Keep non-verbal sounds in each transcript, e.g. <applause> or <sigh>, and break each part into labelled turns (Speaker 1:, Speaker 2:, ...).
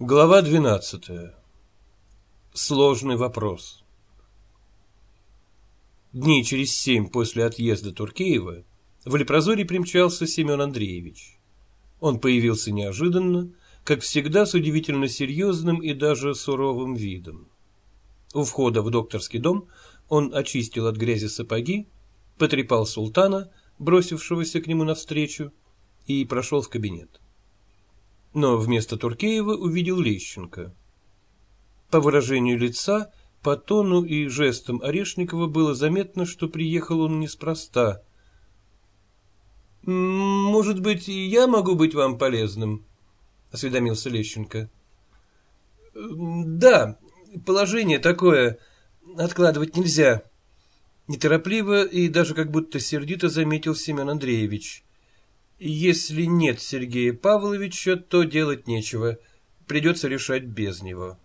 Speaker 1: Глава двенадцатая. Сложный вопрос. Дней через семь после отъезда Туркеева в Лепрозоре примчался Семен Андреевич. Он появился неожиданно, как всегда с удивительно серьезным и даже суровым видом. У входа в докторский дом он очистил от грязи сапоги, потрепал султана, бросившегося к нему навстречу, и прошел в кабинет но вместо Туркеева увидел Лещенко. По выражению лица, по тону и жестам Орешникова было заметно, что приехал он неспроста. «Может быть, я могу быть вам полезным?» — осведомился Лещенко. «Да, положение такое, откладывать нельзя», — неторопливо и даже как будто сердито заметил Семен Андреевич. Если нет Сергея Павловича, то делать нечего. Придется решать без него.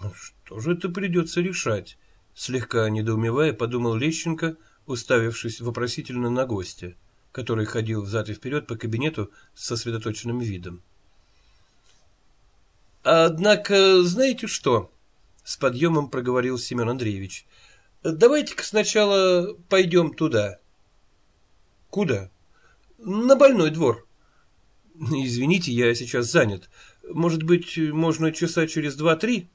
Speaker 1: «Ну, что же это придется решать? Слегка недоумевая, подумал Лещенко, уставившись вопросительно на гостя, который ходил взад и вперед по кабинету с сосредоточенным видом. «Однако, знаете что?» — с подъемом проговорил Семен Андреевич. «Давайте-ка сначала пойдем туда». «Куда?» На больной двор. Извините, я сейчас занят. Может быть, можно часа через два-три?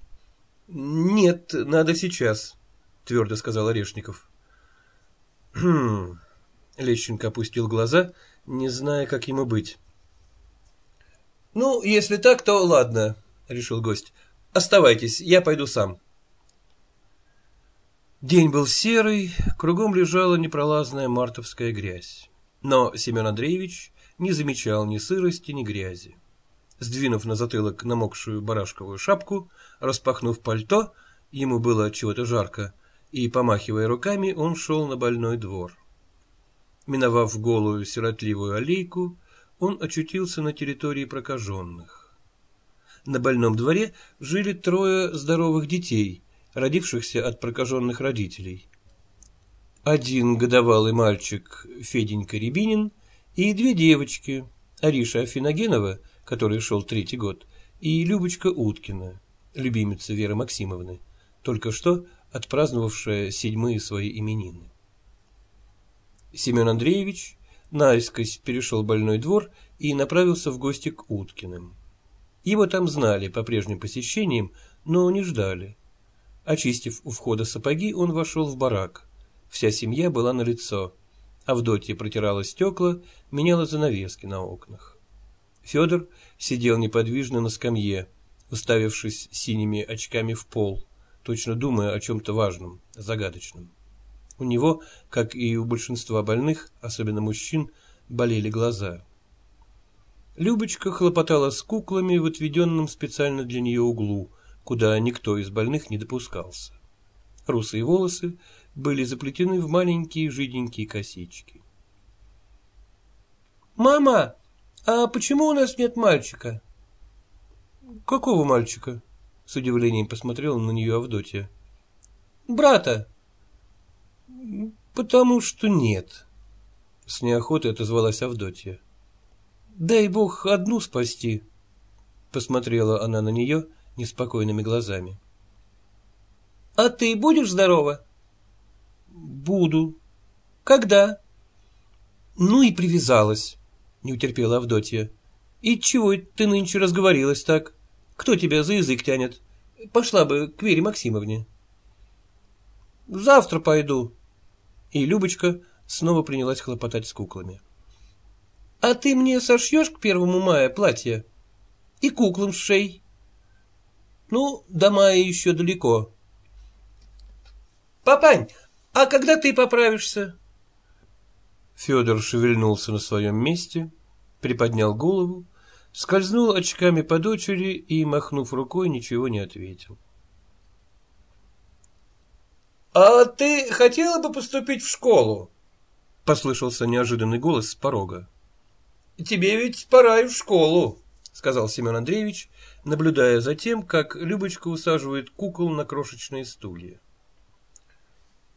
Speaker 1: Нет, надо сейчас, твердо сказал Орешников. Хм. Лещенко опустил глаза, не зная, как ему быть. Ну, если так, то ладно, решил гость. Оставайтесь, я пойду сам. День был серый, кругом лежала непролазная мартовская грязь. Но Семен Андреевич не замечал ни сырости, ни грязи. Сдвинув на затылок намокшую барашковую шапку, распахнув пальто, ему было чего-то жарко, и, помахивая руками, он шел на больной двор. Миновав голую сиротливую аллейку, он очутился на территории прокаженных. На больном дворе жили трое здоровых детей, родившихся от прокаженных родителей, один годовалый мальчик Феденька Рябинин и две девочки, Ариша Афиногенова, который шел третий год, и Любочка Уткина, любимица Веры Максимовны, только что отпраздновавшая седьмые свои именины. Семен Андреевич наискось перешел больной двор и направился в гости к Уткиным. Его там знали по прежним посещениям, но не ждали. Очистив у входа сапоги, он вошел в барак – Вся семья была на лицо. Авдотья протирала стекла, меняла занавески на окнах. Федор сидел неподвижно на скамье, уставившись синими очками в пол, точно думая о чем-то важном, загадочном. У него, как и у большинства больных, особенно мужчин, болели глаза. Любочка хлопотала с куклами в отведенном специально для нее углу, куда никто из больных не допускался. Русые волосы были заплетены в маленькие жиденькие косички. «Мама, а почему у нас нет мальчика?» «Какого мальчика?» — с удивлением посмотрела на нее Авдотья. «Брата». «Потому что нет», — с неохотой отозвалась Авдотья. «Дай бог одну спасти», — посмотрела она на нее неспокойными глазами. «А ты будешь здорова?» Буду. Когда? Ну и привязалась, не утерпела Авдотья. И чего ты нынче разговорилась так? Кто тебя за язык тянет? Пошла бы к Вере Максимовне. Завтра пойду. И Любочка снова принялась хлопотать с куклами. А ты мне сошьешь к первому мая платье? И куклам шей. Ну, до мая еще далеко. Папань, а когда ты поправишься? Федор шевельнулся на своем месте, приподнял голову, скользнул очками по дочери и, махнув рукой, ничего не ответил. — А ты хотела бы поступить в школу? — послышался неожиданный голос с порога. — Тебе ведь пора и в школу, — сказал Семен Андреевич, наблюдая за тем, как Любочка усаживает кукол на крошечные стулья.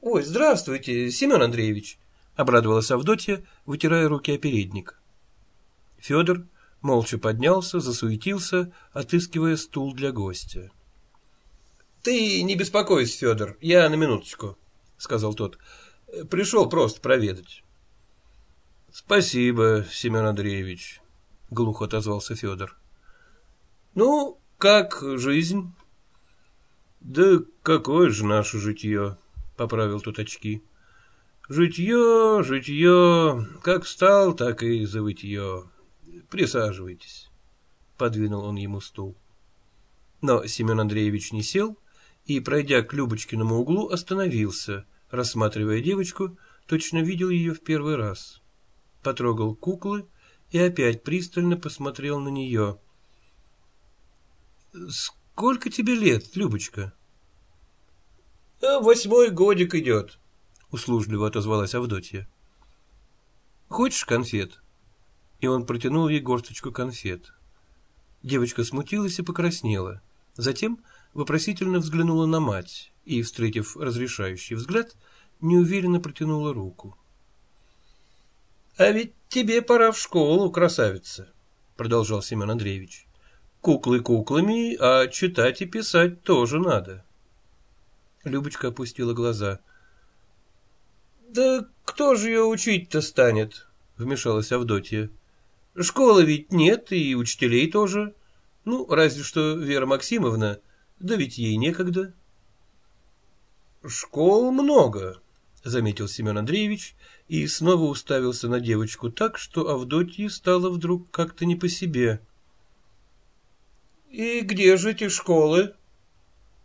Speaker 1: Ой, здравствуйте, Семен Андреевич, обрадовалась Авдотья, вытирая руки о передник. Федор, молча поднялся, засуетился, отыскивая стул для гостя. — Ты не беспокойся, Федор, я на минуточку, — сказал тот. — Пришел просто проведать. — Спасибо, Семен Андреевич, — глухо отозвался Федор. — Ну, как жизнь? — Да какое же наше житье, — поправил тот очки. — Житье, житье, как встал, так и завытье. Присаживайтесь. Подвинул он ему стул. Но Семен Андреевич не сел и, пройдя к Любочкиному углу, остановился, рассматривая девочку, точно видел ее в первый раз. Потрогал куклы и опять пристально посмотрел на нее. — Сколько тебе лет, Любочка? — Восьмой годик идет, — услужливо отозвалась Авдотья. — Хочешь конфет? — и он протянул ей горсточку конфет. Девочка смутилась и покраснела. Затем вопросительно взглянула на мать и, встретив разрешающий взгляд, неуверенно протянула руку. — А ведь тебе пора в школу, красавица, — продолжал Семен Андреевич. — Куклы куклами, а читать и писать тоже надо. Любочка опустила глаза. — Да кто же ее учить-то станет? — вмешалась Авдотья. Школы ведь нет, и учителей тоже. Ну, разве что Вера Максимовна, да ведь ей некогда. Школ много, заметил Семен Андреевич и снова уставился на девочку так, что Авдотье стало вдруг как-то не по себе. «И где же эти школы?»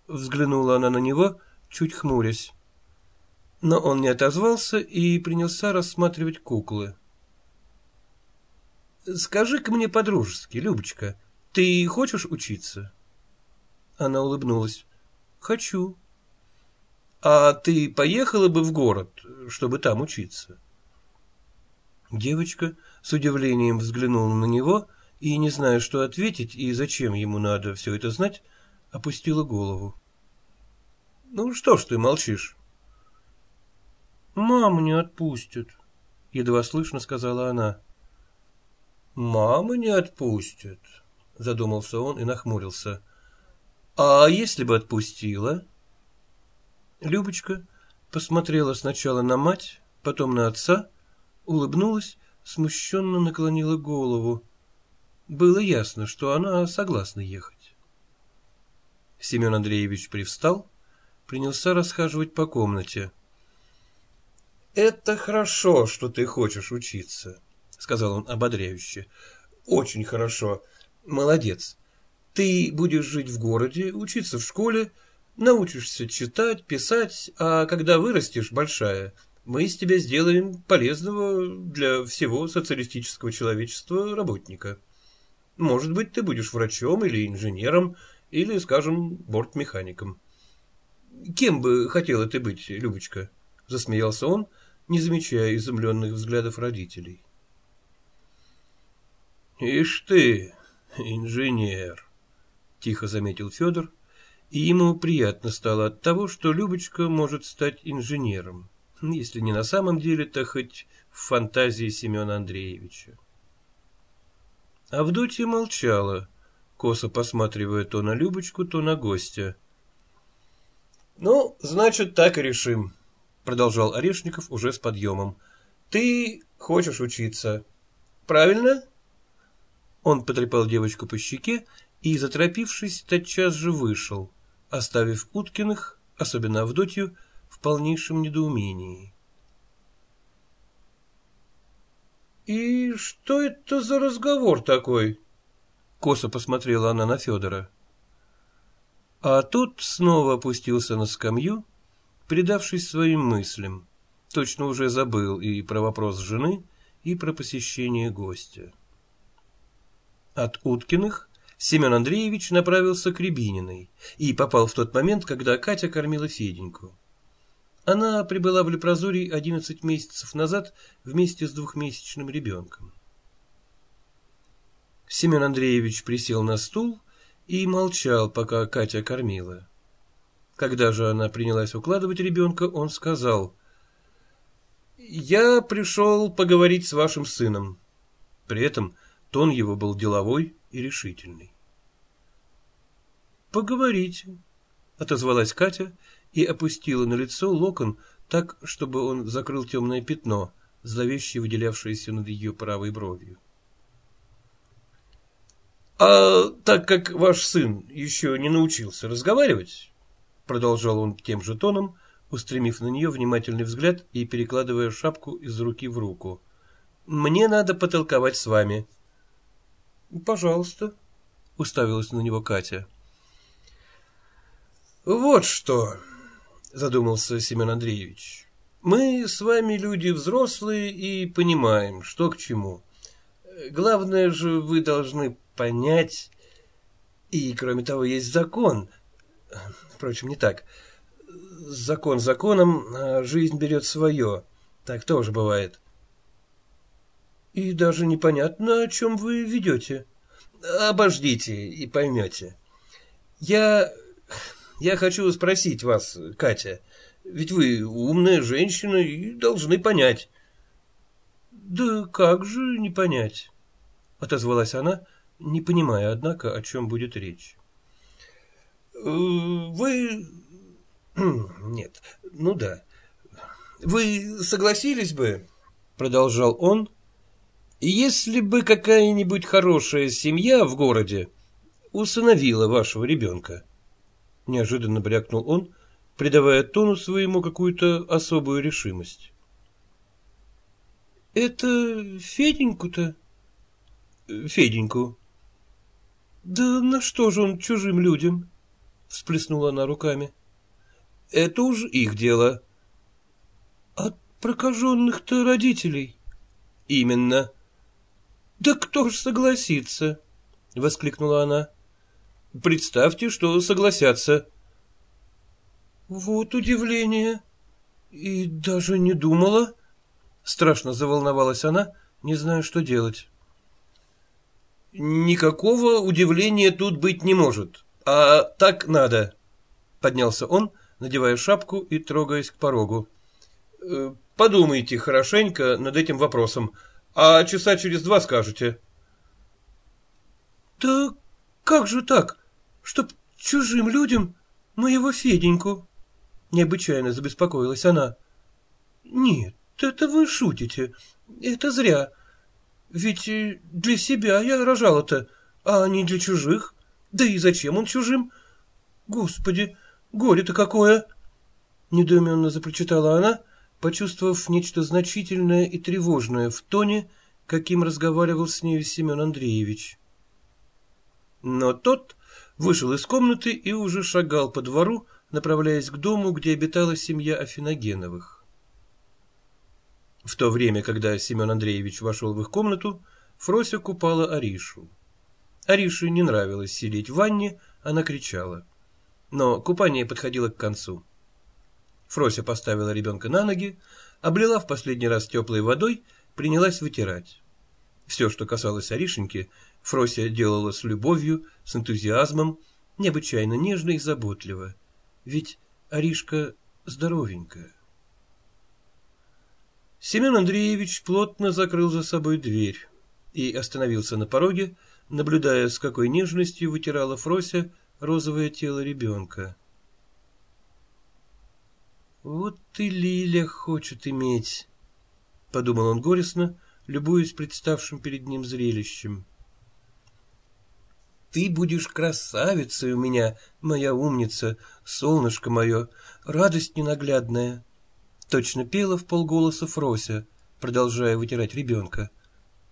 Speaker 1: Взглянула она на него, чуть хмурясь. Но он не отозвался и принялся рассматривать куклы. Скажи-ка мне по-дружески, Любочка, ты хочешь учиться? Она улыбнулась. Хочу. А ты поехала бы в город, чтобы там учиться? Девочка с удивлением взглянула на него и, не зная, что ответить и зачем ему надо все это знать, опустила голову. — Ну, что ж ты молчишь? — Маму не отпустят, — едва слышно сказала она. Мама не отпустит, задумался он и нахмурился. А если бы отпустила? Любочка посмотрела сначала на мать, потом на отца, улыбнулась, смущенно наклонила голову. Было ясно, что она согласна ехать. Семен Андреевич привстал, принялся расхаживать по комнате. — Это хорошо, что ты хочешь учиться, сказал он ободряюще. Очень хорошо. Молодец. Ты будешь жить в городе, учиться в школе, научишься читать, писать, а когда вырастешь большая, мы из тебя сделаем полезного для всего социалистического человечества работника. Может быть, ты будешь врачом или инженером, или, скажем, бортмехаником. Кем бы хотела ты быть, Любочка? Засмеялся он, не замечая изумленных взглядов родителей. Ишь ты, инженер, тихо заметил Федор, и ему приятно стало от того, что Любочка может стать инженером, если не на самом деле, то хоть в фантазии Семена Андреевича. Авдотья молчала, косо посматривая то на Любочку, то на гостя. — Ну, значит, так и решим, — продолжал Орешников уже с подъемом. — Ты хочешь учиться, правильно? — он потрепал девочку по щеке и, заторопившись, тотчас же вышел, оставив Уткиных, особенно Авдотью, в полнейшем недоумении. «И что это за разговор такой?» Косо посмотрела она на Федора. А тут снова опустился на скамью, предавшись своим мыслям. Точно уже забыл и про вопрос жены, и про посещение гостя. От Уткиных Семен Андреевич направился к Рябининой и попал в тот момент, когда Катя кормила Феденьку. Она прибыла в Лепрозорий одиннадцать месяцев назад вместе с двухмесячным ребенком. Семен Андреевич присел на стул и молчал, пока Катя кормила. Когда же она принялась укладывать ребенка, он сказал, «Я пришел поговорить с вашим сыном». При этом Тон его был деловой и решительный. «Поговорите», — отозвалась Катя и опустила на лицо локон так, чтобы он закрыл темное пятно, зловеще выделявшееся над ее правой бровью. «А так как ваш сын еще не научился разговаривать, — продолжал он тем же тоном, устремив на нее внимательный взгляд и перекладывая шапку из руки в руку, — мне надо потолковать с вами. — Пожалуйста, — уставилась на него Катя. — Вот что, — задумался Семен Андреевич, — мы с вами люди взрослые и понимаем, что к чему. Главное же, вы должны понять. И, кроме того, есть закон. Впрочем, не так. Закон законом, а жизнь берет свое. Так тоже бывает. И даже непонятно, о чем вы ведете. Обождите и поймете. Я... Я хочу спросить вас, Катя, ведь вы умная женщина и должны понять. Да как же не понять? Отозвалась она, не понимая, однако, о чем будет речь. Э, «Вы... <clears throat> Нет, ну да. Вы согласились бы, — продолжал он, — если бы какая-нибудь хорошая семья в городе усыновила вашего ребенка?» Неожиданно брякнул он, придавая тону своему какую-то особую решимость. «Это Феденьку-то?» «Феденьку», да на что же он чужим людям? Всплеснула она руками. Это уж их дело. От прокаженных-то родителей. Именно. Да кто ж согласится? Воскликнула она. Представьте, что согласятся. Вот удивление. И даже не думала. Страшно заволновалась она, не зная, что делать. Никакого удивления тут быть не может. А так надо. Поднялся он, надевая шапку и трогаясь к порогу. Э, подумайте хорошенько над этим вопросом, а часа через два скажете. Да как же так? Чтоб чужим людям моего Феденьку? Необычайно забеспокоилась она. Нет, это вы шутите. Это зря. Ведь э, для себя я рожала-то, а не для чужих. Да и зачем он чужим? Господи, горе-то какое! Недоуменно запрочитала она, почувствовав нечто значительное и тревожное в тоне, каким разговаривал с нею Семен Андреевич. Но тот вышел из комнаты и уже шагал по двору, направляясь к дому, где обитала семья Афиногеновых. В то время, когда Семен Андреевич вошел в их комнату, Фрося купала Аришу. Арише не нравилось сидеть в ванне, она кричала. Но купание подходило к концу. Фрося поставила ребенка на ноги, облила в последний раз теплой водой, принялась вытирать. Все, что касалось Аришеньки, Фрося делала с любовью, с энтузиазмом, необычайно нежно и заботливо. Ведь Аришка здоровенькая. Семен Андреевич плотно закрыл за собой дверь и остановился на пороге, наблюдая, с какой нежностью вытирала Фрося розовое тело ребенка. «Вот и Лиля хочет иметь», — подумал он горестно, любуясь представшим перед ним зрелищем. «Ты будешь красавицей у меня, моя умница, солнышко мое, радость ненаглядная», Точно пела в полголоса Фрося, продолжая вытирать ребенка.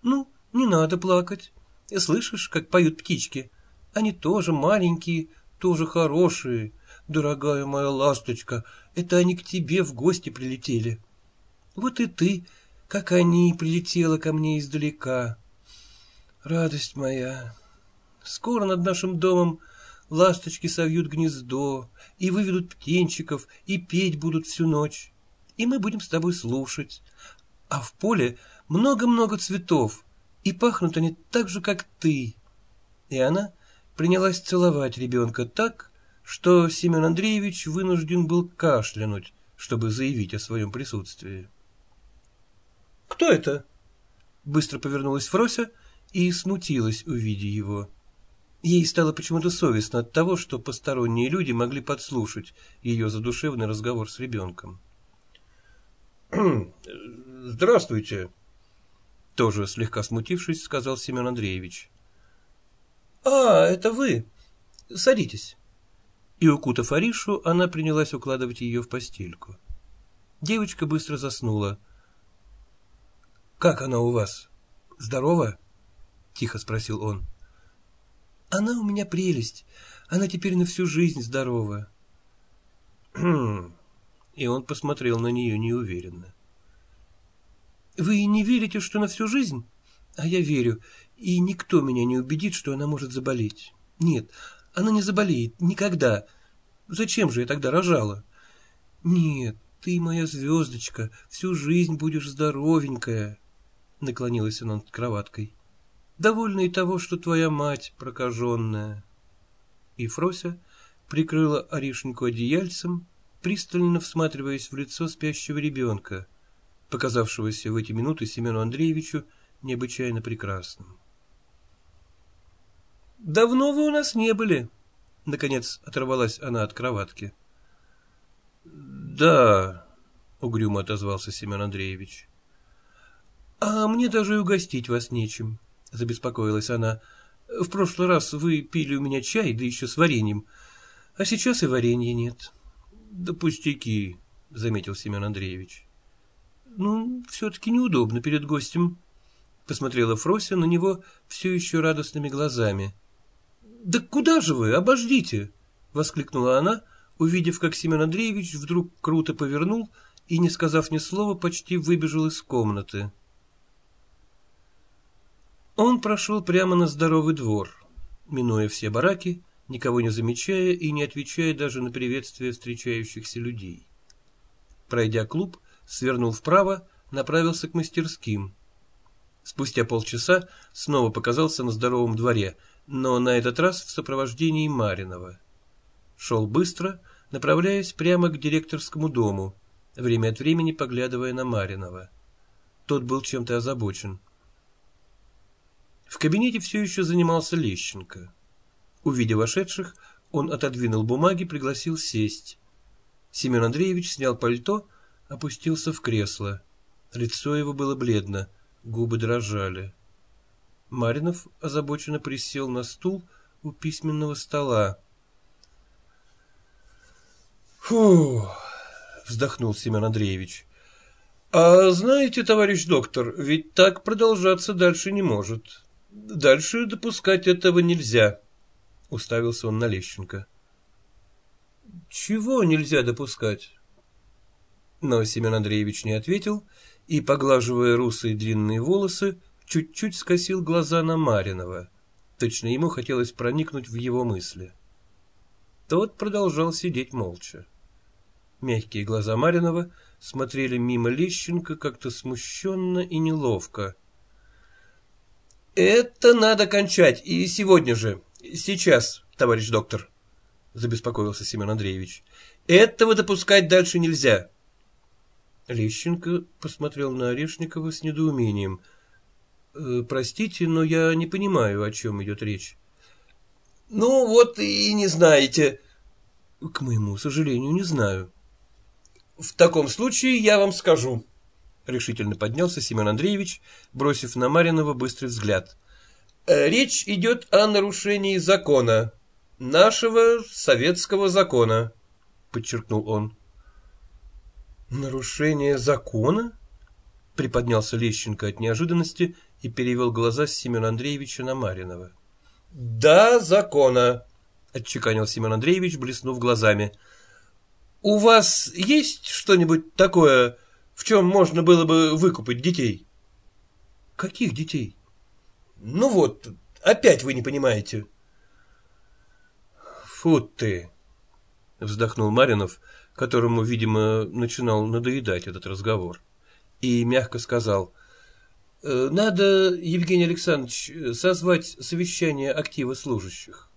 Speaker 1: «Ну, не надо плакать. Слышишь, как поют птички? Они тоже маленькие, тоже хорошие. Дорогая моя ласточка, это они к тебе в гости прилетели. Вот и ты, как они, прилетела ко мне издалека. Радость моя, скоро над нашим домом ласточки совьют гнездо, и выведут птенчиков, и петь будут всю ночь и мы будем с тобой слушать. А в поле много-много цветов, и пахнут они так же, как ты. И она принялась целовать ребенка так, что Семен Андреевич вынужден был кашлянуть, чтобы заявить о своем присутствии. «Кто это?» Быстро повернулась Фрося и смутилась, увидя его. Ей стало почему-то совестно от того, что посторонние люди могли подслушать ее задушевный разговор с ребенком. <clears throat>
Speaker 2: «Здравствуйте», —
Speaker 1: тоже слегка смутившись, сказал Семен Андреевич.
Speaker 2: «А, это вы. Садитесь».
Speaker 1: И, укутав Аришу, она принялась укладывать ее в постельку. Девочка быстро заснула. «Как она у вас? Здорова?» — тихо спросил он. «Она у меня прелесть. Она теперь на всю жизнь здорова». <clears throat> И он посмотрел на нее неуверенно. «Вы не верите, что на всю жизнь? А я верю, и никто меня не убедит, что она может заболеть. Нет, она не заболеет. Никогда. Зачем же я тогда рожала? Нет, ты моя звездочка, всю жизнь будешь здоровенькая. Наклонилась она над кроваткой. Довольна и того, что твоя мать прокаженная. И Фрося прикрыла Аришеньку одеяльцем, пристально всматриваясь в лицо спящего ребенка, показавшегося в эти минуты Семену Андреевичу необычайно прекрасным. «Давно вы у нас не были?» Наконец оторвалась она от кроватки.
Speaker 2: «Да», — угрюмо отозвался Семен Андреевич.
Speaker 1: «А мне даже и угостить вас нечем», — забеспокоилась она. «В прошлый раз вы пили у меня чай, да еще с вареньем, а сейчас и варенья нет».
Speaker 2: «Да пустяки», — заметил Семен Андреевич.
Speaker 1: «Ну, все-таки неудобно перед гостем», — посмотрела Фрося на него все еще радостными глазами. «Да куда же вы? Обождите!» — воскликнула она, увидев, как Семен Андреевич вдруг круто повернул и, не сказав ни слова, почти выбежал из комнаты. Он прошел прямо на здоровый двор, минуя все бараки, никого не замечая и не отвечая даже на приветствие встречающихся людей. Пройдя клуб, свернул вправо, направился к мастерским. Спустя полчаса снова показался на здоровом дворе — но на этот раз в сопровождении Маринова. Шел быстро, направляясь прямо к директорскому дому, время от времени поглядывая на Маринова. Тот был чем-то озабочен. В кабинете все еще занимался Лещенко. Увидев вошедших, он отодвинул бумаги, пригласил сесть. Семен Андреевич снял пальто, опустился в кресло. Лицо его было бледно, губы дрожали. Маринов озабоченно присел на стул у письменного стола.
Speaker 2: «Фу!» — вздохнул Семен Андреевич. «А знаете, товарищ доктор, ведь так продолжаться дальше не может. Дальше допускать этого нельзя», — уставился он на Лещенко.
Speaker 1: «Чего нельзя допускать?» Но Семен Андреевич не ответил и, поглаживая русые длинные волосы, чуть-чуть скосил глаза на Маринова. Точно ему хотелось проникнуть в его мысли. Тот продолжал сидеть молча. Мягкие глаза Маринова смотрели мимо Лещенко как-то смущенно и неловко. «Это надо кончать, и сегодня же, сейчас, товарищ доктор», — забеспокоился Семен Андреевич. «Этого допускать дальше нельзя». Лещенко посмотрел на Орешникова с недоумением — Э, простите, но я не понимаю, о чем идет речь.
Speaker 2: Ну, вот и не знаете.
Speaker 1: К моему сожалению, не знаю.
Speaker 2: В таком случае я вам скажу. Решительно поднялся Семен Андреевич, бросив на Маринова быстрый взгляд. Э, речь идет о нарушении закона. Нашего советского закона, подчеркнул он.
Speaker 1: Нарушение закона? Приподнялся Лещенко от неожиданности и перевел глаза с Семена Андреевича на Маринова.
Speaker 2: — Да, закона, —
Speaker 1: отчеканил Семен Андреевич, блеснув глазами.
Speaker 2: — У вас есть что-нибудь такое, в чем можно было бы выкупить детей?
Speaker 1: — Каких детей?
Speaker 2: — Ну вот, опять вы не понимаете.
Speaker 1: — Фу ты! — вздохнул Маринов, которому, видимо, начинал надоедать этот разговор, и мягко сказал — Э, надо, Евгений Александрович, созвать совещание актива служащих.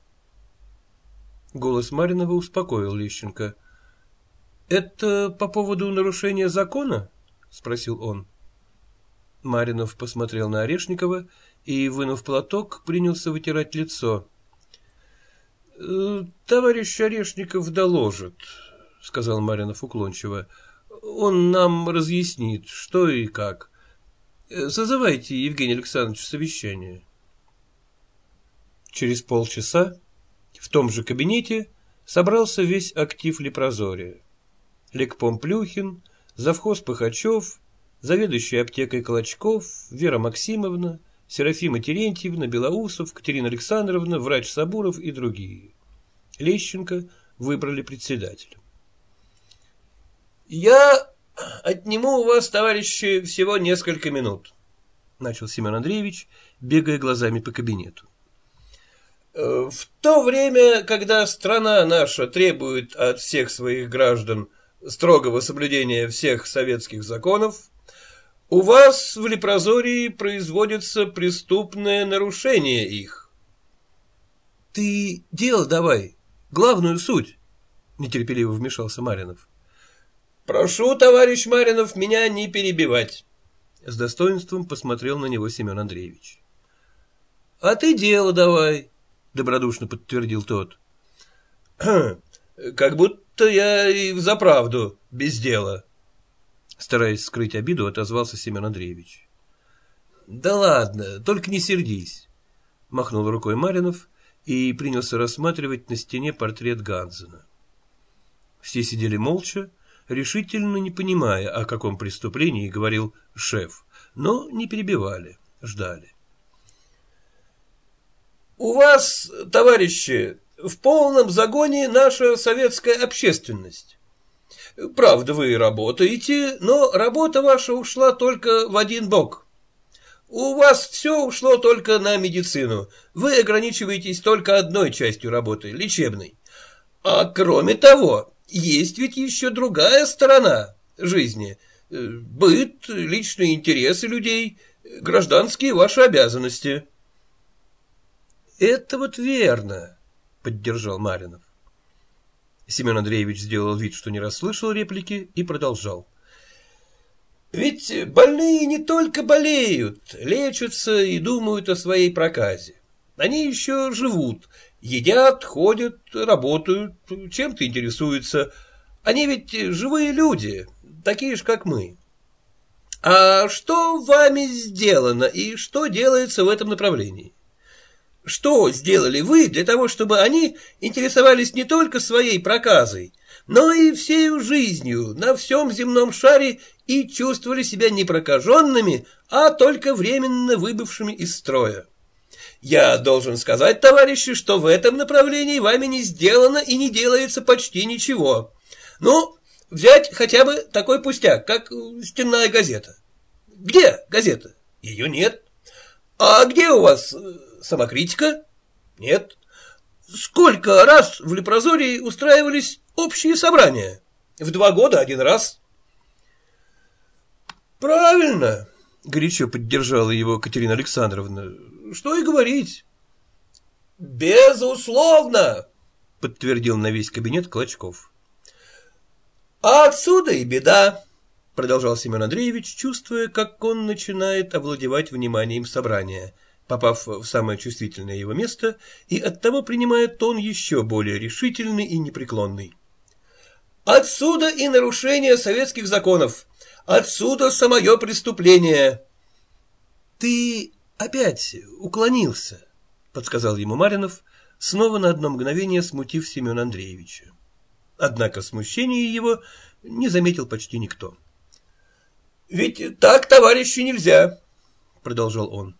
Speaker 1: Голос Маринова успокоил Лещенко. «Это по поводу нарушения закона?» — спросил он. Маринов посмотрел на Орешникова и, вынув платок, принялся вытирать лицо. «Э, — Товарищ Орешников доложит, — сказал Маринов уклончиво. — Он нам разъяснит, что и как. Э, созывайте, Евгений Александрович, совещание. Через полчаса в том же кабинете собрался весь актив Лепрозория. Лекпом Плюхин, завхоз Пыхачев, заведующий аптекой Клочков, Вера Максимовна, Серафима Терентьевна, Белоусов, Катерина Александровна, врач Сабуров и другие. Лещенко выбрали председателем.
Speaker 2: «Я отниму у вас, товарищи, всего несколько минут», — начал Семен Андреевич, бегая глазами по кабинету. «Э, «В то время, когда страна наша требует от всех своих граждан строгого соблюдения всех советских законов, у вас в Лепрозории производится преступное нарушение их.
Speaker 1: — Ты дело давай, главную суть, — нетерпеливо вмешался Маринов.
Speaker 2: — Прошу, товарищ Маринов, меня не перебивать.
Speaker 1: С достоинством посмотрел на него Семен Андреевич.
Speaker 2: — А ты дело давай, — добродушно подтвердил тот. <clears throat> — Как будто я и взаправду без дела.
Speaker 1: — Стараясь скрыть обиду, отозвался Семен Андреевич.
Speaker 2: — Да ладно, только не сердись, — махнул рукой Маринов и принялся рассматривать на стене портрет Ганзена.
Speaker 1: Все сидели молча, решительно не понимая, о каком преступлении говорил шеф, но не перебивали, ждали.
Speaker 2: «У вас, товарищи, в полном загоне наша советская общественность. Правда, вы работаете, но работа ваша ушла только в один бок. У вас все ушло только на медицину. Вы ограничиваетесь только одной частью работы, лечебной. А кроме того, есть ведь еще другая сторона жизни. Быт, личные интересы людей, гражданские ваши обязанности.
Speaker 1: Это вот верно, поддержал Маринов. Семен Андреевич сделал вид, что не расслышал реплики, и продолжал.
Speaker 2: Ведь больные не только болеют, лечатся и думают о своей проказе. Они еще живут, едят, ходят, работают, чем-то интересуются. Они ведь живые люди, такие же, как мы. А что вами сделано и что делается в этом направлении? Что сделали вы для того, чтобы они интересовались не только своей проказой, но и всею жизнью на всем земном шаре и чувствовали себя не прокаженными, а только временно выбывшими из строя? Я должен сказать, товарищи, что в этом направлении вами не сделано и не делается почти ничего. Ну, взять хотя бы такой пустяк, как стенная газета. Где газета? Ее нет. А где у вас самокритика? Нет. Сколько раз в Лепрозории устраивались общие собрания? В два года один раз. Правильно, горячо поддержала его Катерина Александровна. Что и говорить. Безусловно, подтвердил на весь кабинет Клочков. А отсюда и беда, продолжал Семен Андреевич, чувствуя, как он начинает овладевать вниманием собрания – попав в самое чувствительное его место, и оттого принимает тон еще более решительный и непреклонный. «Отсюда и нарушение советских законов! Отсюда самое преступление!»
Speaker 1: «Ты опять уклонился», — подсказал ему Маринов, снова на одно мгновение смутив Семена Андреевича. Однако смущения его не заметил почти никто.
Speaker 2: «Ведь так, товарищи, нельзя», — продолжал он.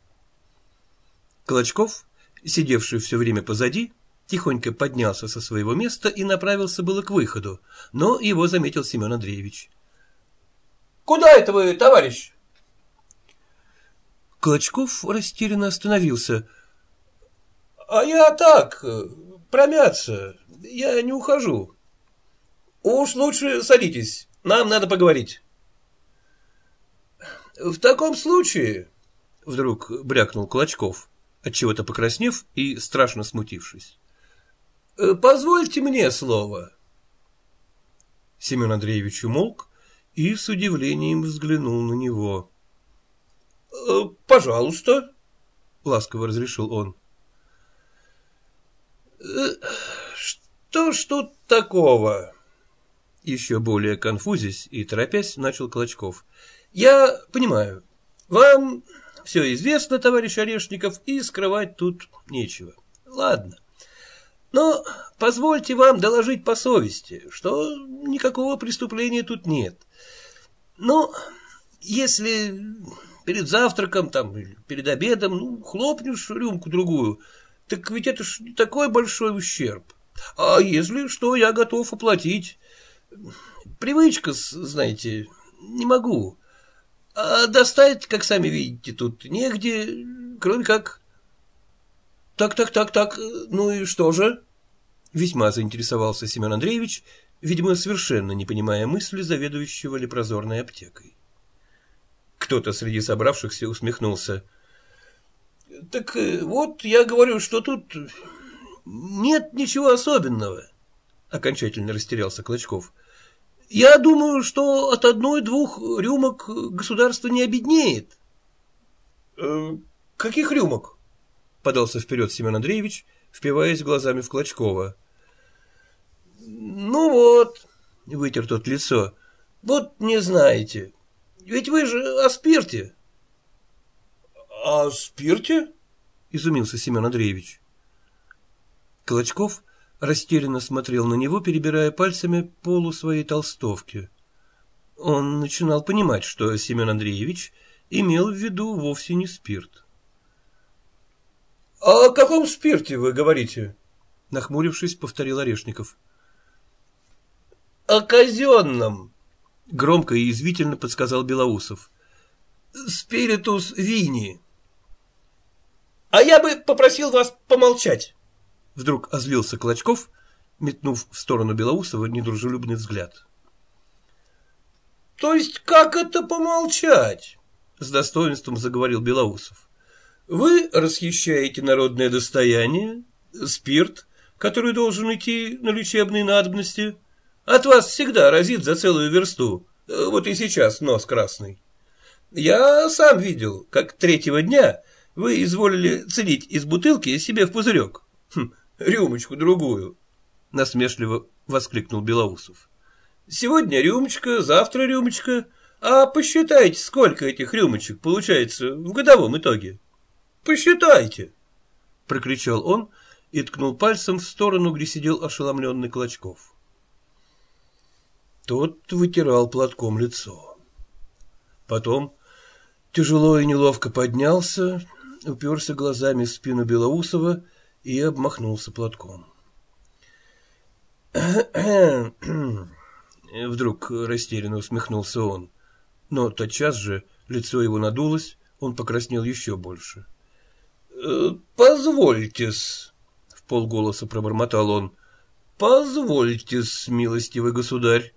Speaker 1: Клочков, сидевший все время позади, тихонько поднялся со своего места и направился было к выходу, но его заметил Семен Андреевич.
Speaker 2: — Куда это вы, товарищ?
Speaker 1: Клочков растерянно остановился.
Speaker 2: — А я так, промяться, я не ухожу. — Уж лучше садитесь, нам надо поговорить. — В таком случае, — вдруг брякнул Клочков, отчего-то покраснев и страшно смутившись. «Э, «Позвольте мне слово».
Speaker 1: Семен Андреевич умолк и с удивлением взглянул на него.
Speaker 2: «Э, «Пожалуйста».
Speaker 1: — ласково разрешил он.
Speaker 2: «Что ж тут такого?»
Speaker 1: Еще более конфузясь и торопясь, начал Клочков.
Speaker 2: «Я понимаю, вам все известно, товарищ Орешников, и скрывать тут нечего. Ладно. Но позвольте вам доложить по совести, что никакого преступления тут нет. Но если перед завтраком там, перед обедом, ну, хлопнешь рюмку-другую, так ведь это ж не такой большой ущерб. А если что, я готов оплатить. Привычка, знаете, не могу. А достать, как сами видите, тут негде, кроме как... Так, так, так, так, ну и что же? Весьма заинтересовался Семен Андреевич, видимо, совершенно не понимая мысли заведующего лепрозорной аптекой. Кто-то среди собравшихся усмехнулся. Так э, вот, я говорю, что тут нет ничего особенного. Окончательно растерялся Клочков. Я думаю, что от одной-двух рюмок государство не обеднеет. Э, — Каких рюмок? — подался вперед Семен Андреевич, впиваясь глазами в Клочкова. — Ну вот, — вытер тот лицо, — вот не знаете. Ведь вы же о спирте. — О спирте? — изумился Семен Андреевич.
Speaker 1: Клочков растерянно смотрел на него, перебирая пальцами полу своей толстовки. Он начинал понимать, что Семен Андреевич имел в виду вовсе не спирт.
Speaker 2: — О каком спирте вы говорите?
Speaker 1: — нахмурившись, повторил Орешников.
Speaker 2: — О казенном, —
Speaker 1: громко и язвительно подсказал Белоусов.
Speaker 2: — Спиритус вини. — А я бы попросил вас помолчать.
Speaker 1: Вдруг озлился Клочков, метнув в сторону Белоусова недружелюбный взгляд.
Speaker 2: — То есть как это помолчать?
Speaker 1: — с достоинством заговорил Белоусов.
Speaker 2: — Вы расхищаете народное достояние, спирт, который должен идти на лечебные надобности. От вас всегда разит за целую версту, вот и сейчас нос красный. Я сам видел, как третьего дня вы изволили целить из бутылки себе в пузырек. Хм, рюмочку другую, — насмешливо воскликнул Белоусов. — Сегодня рюмочка, завтра рюмочка, а посчитайте, сколько этих рюмочек получается в годовом итоге. Посчитайте, — прокричал он и ткнул пальцем в сторону, где сидел ошеломленный Клочков.
Speaker 1: Тот вытирал платком лицо. Потом тяжело и неловко поднялся, уперся глазами в спину Белоусова и обмахнулся платком. <clears throat> Вдруг растерянно усмехнулся он, но тотчас же лицо его надулось, он покраснел еще больше.
Speaker 2: «Э, — Позвольте-с, — в полголоса пробормотал он, — позвольте-с, милостивый государь,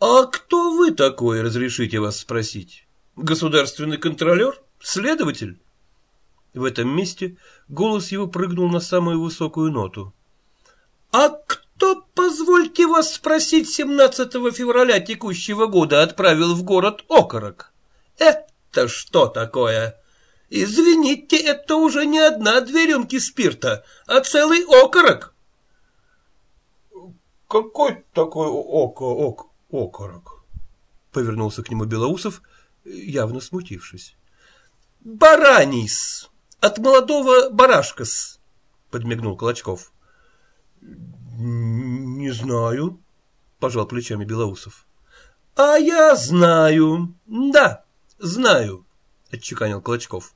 Speaker 2: а кто вы такой, разрешите вас спросить? Государственный контролер? Следователь?
Speaker 1: В этом месте голос его прыгнул на самую высокую ноту.
Speaker 2: — А кто, позвольте вас спросить, 17 февраля текущего года отправил в город окорок? Это что такое? Извините, это уже не одна-две рюмки спирта, а целый окорок.
Speaker 3: — Какой такой око, ок, окорок?
Speaker 1: — повернулся к нему Белоусов, явно смутившись.
Speaker 2: — Баранис! От молодого барашка-с, — подмигнул Колочков.
Speaker 3: — Не знаю, — пожал плечами Белоусов.
Speaker 2: — А я знаю, да, знаю, — отчеканил Колочков.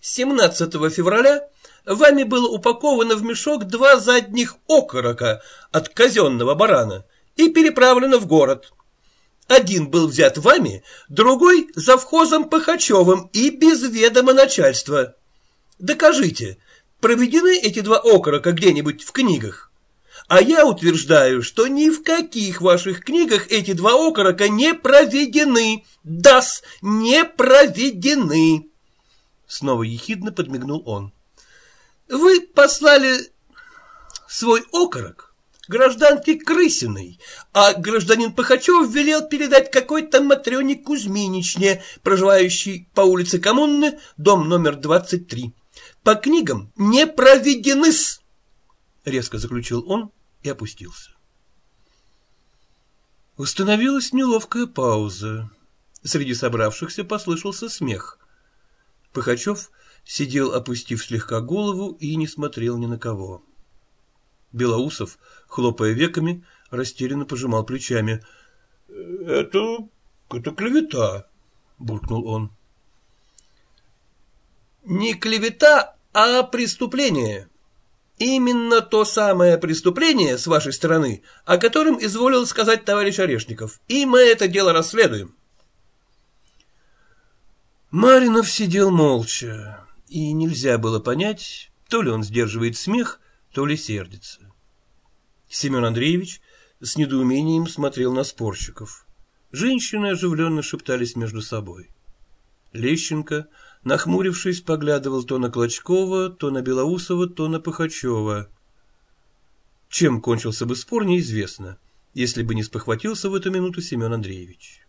Speaker 2: 17 февраля вами было упаковано в мешок два задних окорока от казенного барана и переправлено в город. Один был взят вами, другой — завхозом Пахачевым и без ведома начальства. Докажите, проведены эти два окорока где-нибудь в книгах? А я утверждаю, что ни в каких ваших книгах эти два окорока не проведены. Дас, не проведены. Снова ехидно подмигнул он. Вы послали свой окорок гражданке Крысиной, а гражданин Пахачев велел передать какой-то Матрёне Кузьминичне, проживающей по улице Коммунны, дом номер 23. По книгам не проведены-с, резко заключил он и опустился.
Speaker 1: Установилась неловкая пауза. Среди собравшихся послышался смех. Пыхачев сидел, опустив слегка голову, и не смотрел ни на кого. Белоусов, хлопая веками, растерянно пожимал плечами.
Speaker 3: — Это... это клевета, — буркнул он.
Speaker 2: — Не клевета, а преступление. Именно то самое преступление с вашей стороны, о котором изволил сказать товарищ Орешников. И мы это дело расследуем.
Speaker 1: Маринов сидел молча, и нельзя было понять, то ли он сдерживает смех, то ли сердится. Семен Андреевич с недоумением смотрел на спорщиков. Женщины оживленно шептались между собой. Лещенко, нахмурившись, поглядывал то на Клочкова, то на Белоусова, то на Пыхачева. Чем кончился бы спор, неизвестно, если бы не спохватился в эту минуту Семен Андреевич.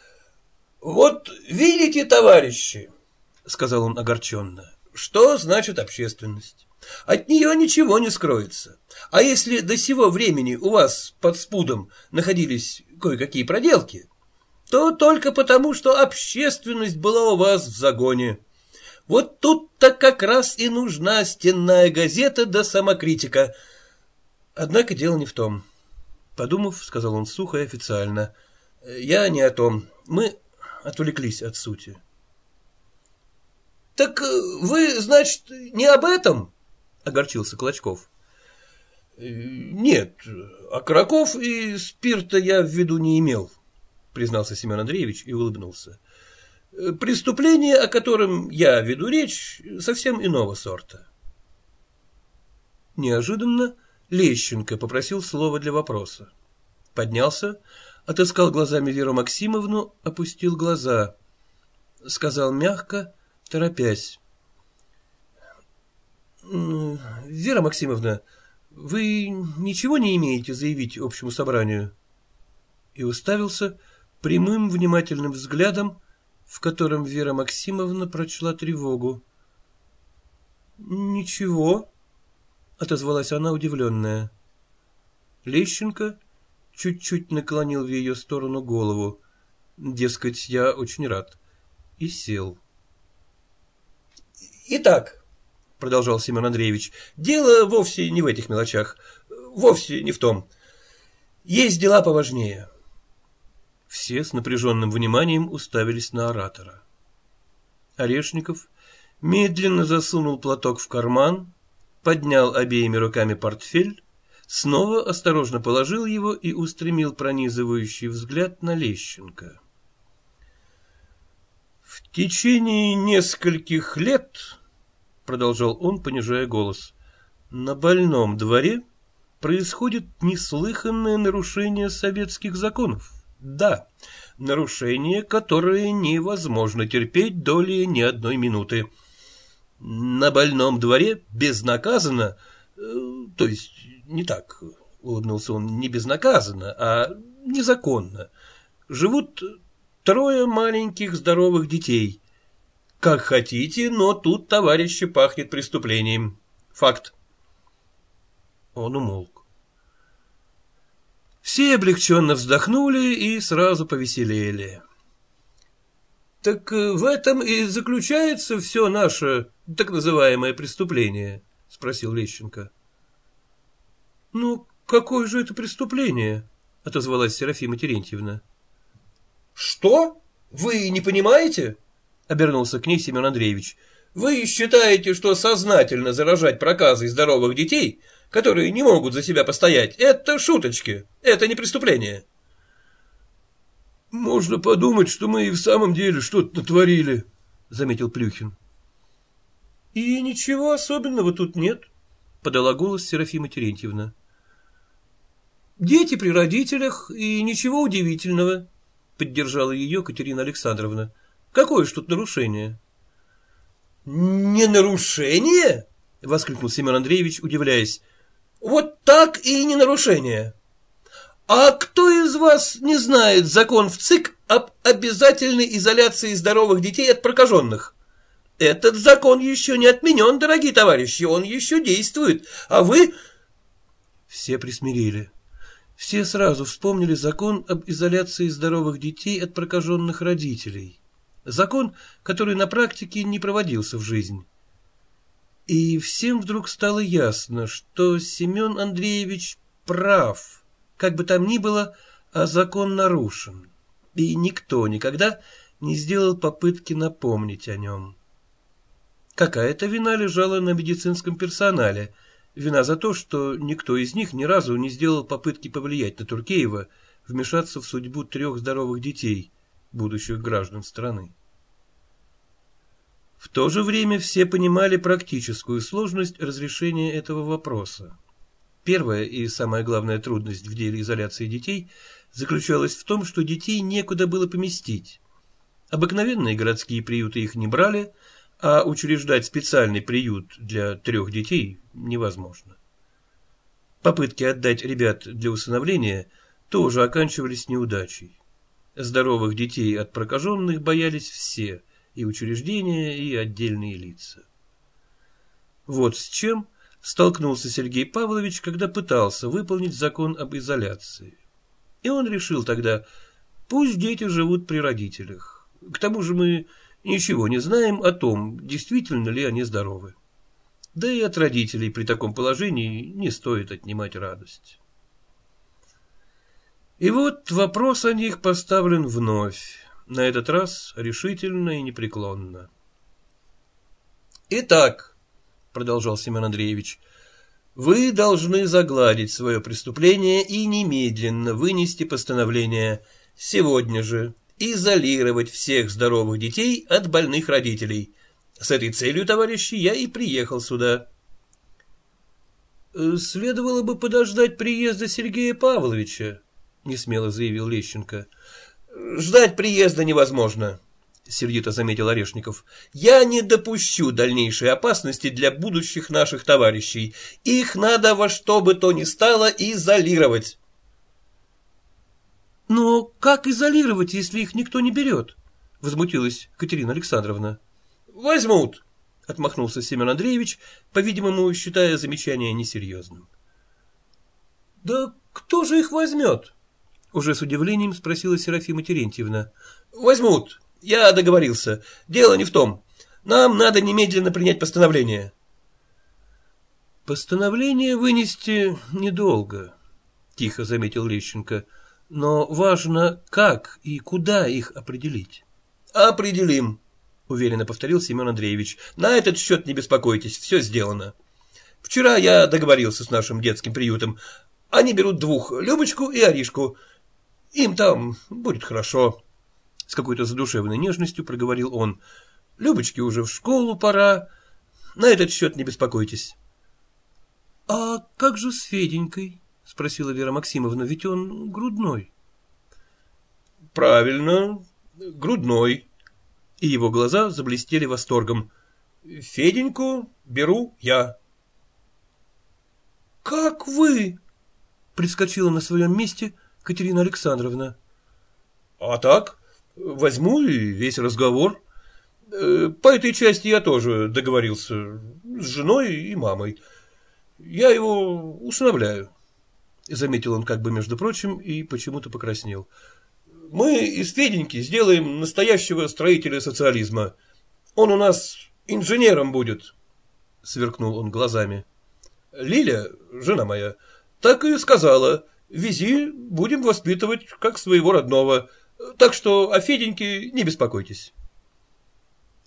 Speaker 2: — Вот видите, товарищи, — сказал он огорченно, — что значит общественность? От нее ничего не скроется. А если до сего времени у вас под спудом находились кое-какие проделки, то только потому, что общественность была у вас в загоне. Вот тут-то как раз и нужна стенная газета да самокритика. Однако дело не в том. Подумав, сказал он сухо и официально. Я не о том. Мы отвлеклись от сути. — Так вы, значит, не об этом? — огорчился Клочков.
Speaker 3: Э, — Нет, окороков и спирта я в виду не имел, — признался Семен Андреевич и улыбнулся.
Speaker 2: Э, — Преступление, о котором я веду речь, совсем иного сорта.
Speaker 1: Неожиданно Лещенко попросил слова для вопроса. Поднялся, отыскал глазами Веру Максимовну, опустил глаза. Сказал мягко, торопясь. Вера Максимовна, вы ничего не имеете заявить общему собранию? И уставился прямым внимательным взглядом, в котором Вера Максимовна прочла тревогу. Ничего, отозвалась она удивленная. Лещенко чуть-чуть наклонил в ее сторону голову. Дескать, я очень рад. И сел.
Speaker 2: Итак, продолжал Семен Андреевич, дело вовсе не в этих мелочах, вовсе не в том. Есть дела поважнее.
Speaker 1: Все с напряженным вниманием уставились на оратора. Орешников медленно засунул платок в карман, поднял обеими руками портфель, снова осторожно положил его и устремил пронизывающий взгляд на Лещенко.
Speaker 3: В течение нескольких лет продолжал он, понижая голос, на больном дворе происходит неслыханное нарушение советских законов. Да, нарушение, которое невозможно терпеть доли ни одной минуты. На больном дворе безнаказанно, э, то есть не так, улыбнулся он, не безнаказанно, а незаконно, живут трое маленьких здоровых детей, как хотите, но тут, товарищи, пахнет преступлением. Факт.
Speaker 1: Он умолк. Все облегченно вздохнули и сразу повеселели.
Speaker 2: — Так э, в этом и заключается все наше так называемое преступление? — спросил Лещенко.
Speaker 1: — Ну, какое же это преступление? — отозвалась Серафима Терентьевна.
Speaker 2: — Что? Вы не понимаете? — обернулся к ней Семен Андреевич. Вы считаете, что сознательно заражать проказой здоровых детей, которые не могут за себя постоять, это шуточки, это не преступление?
Speaker 3: Можно подумать, что мы и в самом деле что-то натворили, заметил Плюхин.
Speaker 1: И ничего особенного тут нет, подала голос Серафима Терентьевна. Дети при родителях, и ничего удивительного, поддержала ее Катерина Александровна. Какое ж тут нарушение?
Speaker 2: — Не нарушение? — воскликнул Семен Андреевич, удивляясь. Вот так и не нарушение. А кто из вас не знает закон в ЦИК об обязательной изоляции здоровых детей от прокаженных? Этот закон еще не отменен, дорогие товарищи, он еще действует, а вы...
Speaker 1: Все присмирели. Все сразу вспомнили закон об изоляции здоровых детей от прокаженных родителей. Закон, который на практике не проводился в жизнь. И всем вдруг стало ясно, что Семен Андреевич прав как бы там ни было, а закон нарушен, и никто никогда не сделал попытки напомнить о нем. Какая-то вина лежала на медицинском персонале, вина за то, что никто из них ни разу не сделал попытки повлиять на Туркеева, вмешаться в судьбу трех здоровых детей, будущих граждан страны. В то же время все понимали практическую сложность разрешения этого вопроса. Первая и самая главная трудность в деле изоляции детей заключалась в том, что детей некуда было поместить. Обыкновенные городские приюты их не брали, а учреждать специальный приют для трех детей невозможно. Попытки отдать ребят для усыновления тоже оканчивались неудачей. Здоровых детей от прокаженных боялись все, и учреждения, и отдельные лица. Вот с чем столкнулся Сергей Павлович, когда пытался выполнить закон об изоляции. И он решил тогда, пусть дети живут при родителях. К тому же мы ничего не знаем о том, действительно ли они здоровы. Да и от родителей при таком положении не стоит отнимать радость. И вот вопрос о них поставлен вновь, на этот раз решительно и непреклонно. Итак, — продолжал Семен Андреевич, — вы должны загладить свое преступление и немедленно вынести постановление сегодня же изолировать всех здоровых детей от больных родителей. С этой целью, товарищи, я и приехал сюда. «Э, — Следовало бы подождать приезда Сергея Павловича, — несмело заявил Лещенко. — Ждать приезда невозможно, — сердито заметил Орешников, — я не допущу дальнейшей опасности для будущих наших товарищей. Их надо во что бы то ни стало изолировать. — Но как изолировать, если их никто не берет? — возмутилась Катерина Александровна. — Возьмут, — отмахнулся Семен Андреевич, по-видимому, считая замечание несерьезным. — Да кто же их возьмет? — уже с удивлением спросила Серафима Терентьевна. — Возьмут, я договорился. Дело не в том. Нам надо немедленно принять постановление. Постановление вынести недолго, тихо заметил Лещенко. Но важно, как и куда их определить. Определим, уверенно повторил Семен Андреевич. На этот счет не беспокойтесь, все сделано. Вчера я договорился с нашим детским приютом. Они берут двух, Любочку и Аришку. Им там будет хорошо с какой-то задушевной нежностью проговорил он. Любочке уже в школу пора. На этот счет не беспокойтесь. — А как же с Феденькой? — спросила Вера Максимовна, ведь он грудной. — Правильно, грудной. И его глаза заблестели восторгом. — Феденьку беру я. — Как вы? — прискочила на своем месте Катерина Александровна. — А так, Возьму и весь разговор. Э, по этой части я тоже договорился с женой и мамой. Я его усыновляю. Заметил он как бы между прочим и почему-то покраснел. Мы из Феденьки сделаем настоящего строителя социализма. Он у нас инженером будет. Сверкнул он глазами. Лиля, жена моя, так и сказала. Вези, будем воспитывать как своего родного. Так что о Феденьке не беспокойтесь.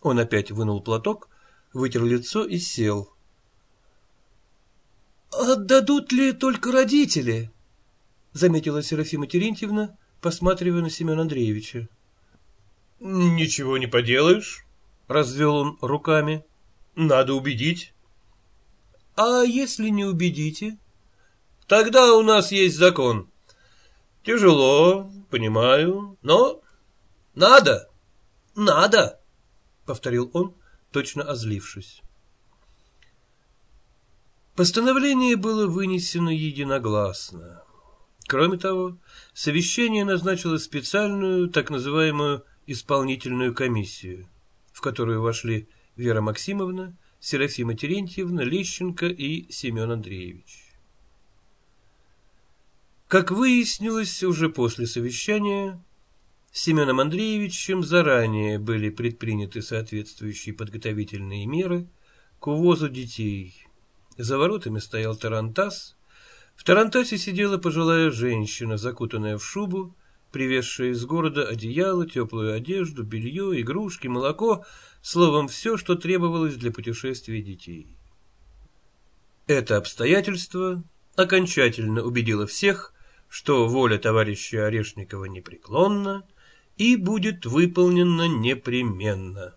Speaker 1: Он опять вынул платок, вытер лицо и сел. «Отдадут ли только родители?» — заметила Серафима Терентьевна, посматривая на Семена Андреевича. «Ничего не поделаешь», — развел он руками. «Надо убедить». «А если не убедите?» «Тогда у нас есть закон. Тяжело, понимаю, но надо, надо, повторил он, точно озлившись. Постановление было вынесено единогласно. Кроме того, совещание назначило специальную, так называемую, исполнительную комиссию, в которую вошли Вера Максимовна, Серафима Терентьевна, Лещенко и Семен Андреевич. Как выяснилось уже после совещания, Семеном Андреевичем заранее были предприняты соответствующие подготовительные меры к увозу детей. За воротами стоял тарантас. В тарантасе сидела пожилая женщина, закутанная в шубу, привезшая из города одеяло, теплую одежду, белье, игрушки, молоко, словом, все, что требовалось для путешествия детей. Это обстоятельство окончательно убедило всех, что воля товарища Орешникова непреклонна и будет выполнена непременно.